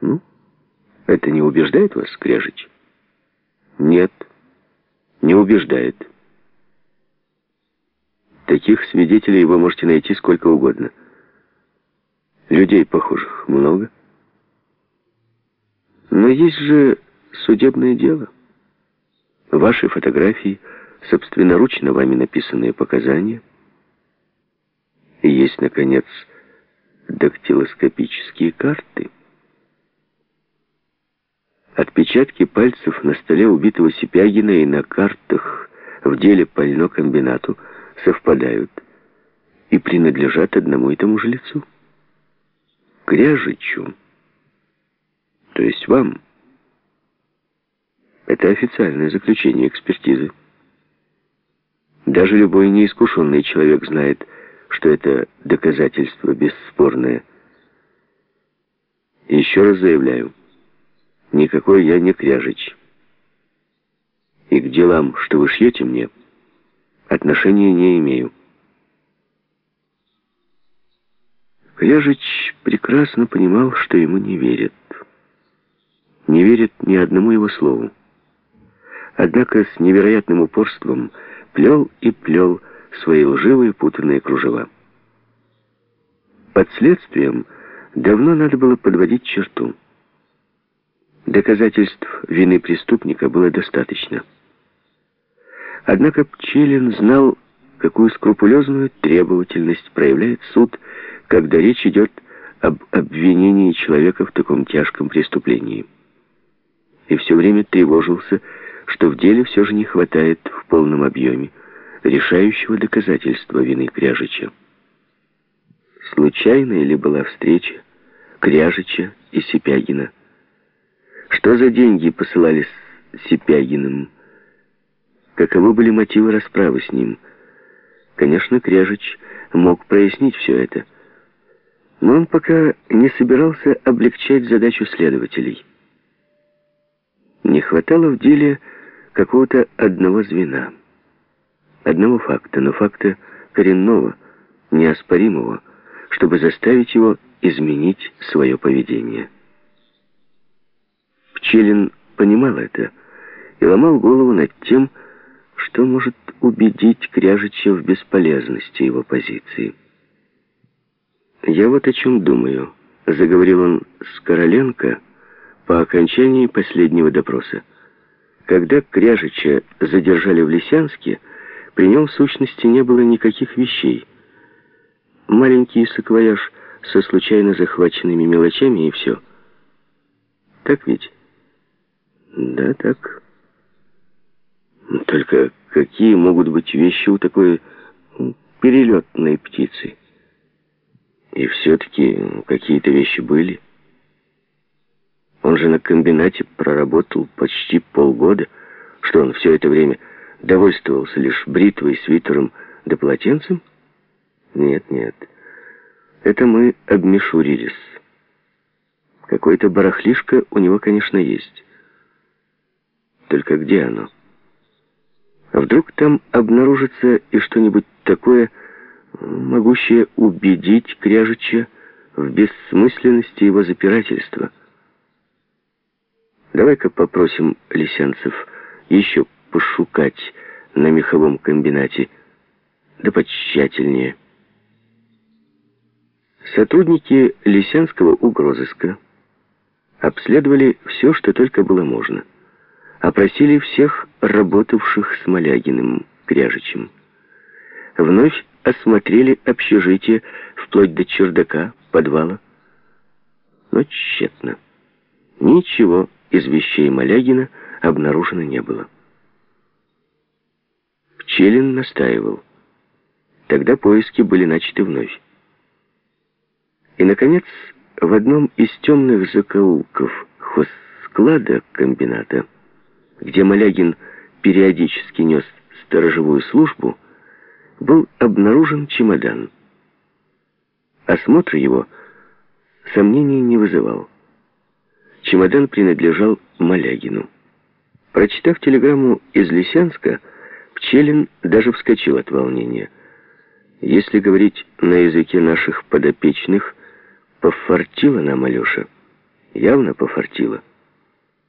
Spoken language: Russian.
Ну, это не убеждает вас, Скрежич? Нет, не убеждает. Таких свидетелей вы можете найти сколько угодно. Людей, похожих, много. Но есть же судебное дело. Ваши фотографии, собственноручно вами написанные показания. И есть, наконец, дактилоскопические карты. Отпечатки пальцев на столе убитого Сипягина и на картах в деле по льнокомбинату совпадают и принадлежат одному и тому же лицу. Кряжичу. То есть вам. Это официальное заключение экспертизы. Даже любой неискушенный человек знает, что это доказательство бесспорное. еще раз заявляю, никакой я не кряжич. И к делам, что вы шьете мне, отношения не имею. Кряжич прекрасно понимал, что ему не верят. Не верят ни одному его слову. Однако с невероятным упорством плел и плел свои лживые путанные кружева. Под следствием давно надо было подводить черту. Доказательств вины преступника было достаточно. Однако Пчелин знал, какую скрупулезную требовательность проявляет суд, когда речь идет об обвинении человека в таком тяжком преступлении. И все время тревожился, что в деле все же не хватает в полном объеме решающего доказательства вины Кряжича. Случайной ли была встреча Кряжича и Сипягина? Что за деньги посылались Сипягиным? Каковы были мотивы расправы с ним? Конечно, Кряжич мог прояснить все это, но он пока не собирался облегчать задачу следователей. Не хватало в деле какого-то одного звена — одного факта, но факта коренного, неоспоримого, чтобы заставить его изменить свое поведение. Пчелин понимал это и ломал голову над тем, что может убедить Кряжича в бесполезности его позиции. «Я вот о чем думаю», — заговорил он с Короленко по окончании последнего допроса. Когда Кряжича задержали в Лисянске, при нем, в сущности, не было никаких вещей. Маленький саквояж со случайно захваченными мелочами и все. Так ведь? Да, так. Только какие могут быть вещи у такой перелетной птицы? И все-таки какие-то вещи были. Он же на комбинате проработал почти полгода, что он все это время довольствовался лишь бритвой, свитером да полотенцем? Нет, нет. Это мы обмешурились. Какое-то барахлишко у него, конечно, есть. Только где оно? А вдруг там обнаружится и что-нибудь такое, могущее убедить Кряжича в бессмысленности его запирательства? Давай-ка попросим лисянцев еще пошукать на меховом комбинате, да потщательнее. Сотрудники Лисянского угрозыска обследовали все, что только было можно. Опросили всех работавших с Малягиным, Кряжичем. Вновь осмотрели общежитие вплоть до чердака, подвала. Но тщетно. Ничего из вещей Малягина обнаружено не было. Челин настаивал. Тогда поиски были начаты вновь. И, наконец, в одном из темных закоулков хозсклада комбината, где Малягин периодически нес сторожевую службу, был обнаружен чемодан. Осмотр его сомнений не вызывал. Чемодан принадлежал Малягину. Прочитав телеграмму из Лисянска, Пчелин даже вскочил от волнения. Если говорить на языке наших подопечных, пофартила нам Алеша. явно пофартило.